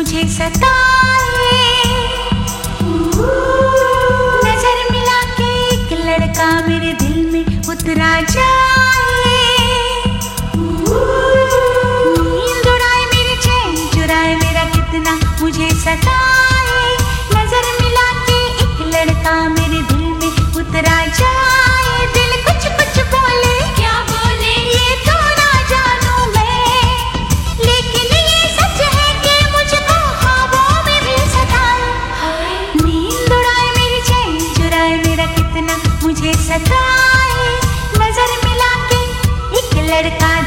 मुझे सताए। எடுக்காது.